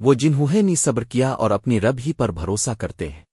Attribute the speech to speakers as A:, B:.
A: وہ جنہوں نے صبر کیا اور اپنی رب ہی پر بھروسہ کرتے ہیں۔